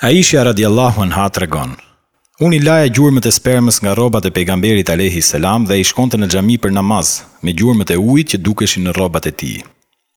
A ishja radiallahu në hatë regon. Unë i laja gjurëmët e spermës nga robat e pejgamberit Alehi Selam dhe i shkonte në gjami për namaz, me gjurëmët e ujtë që dukeshin në robat e ti.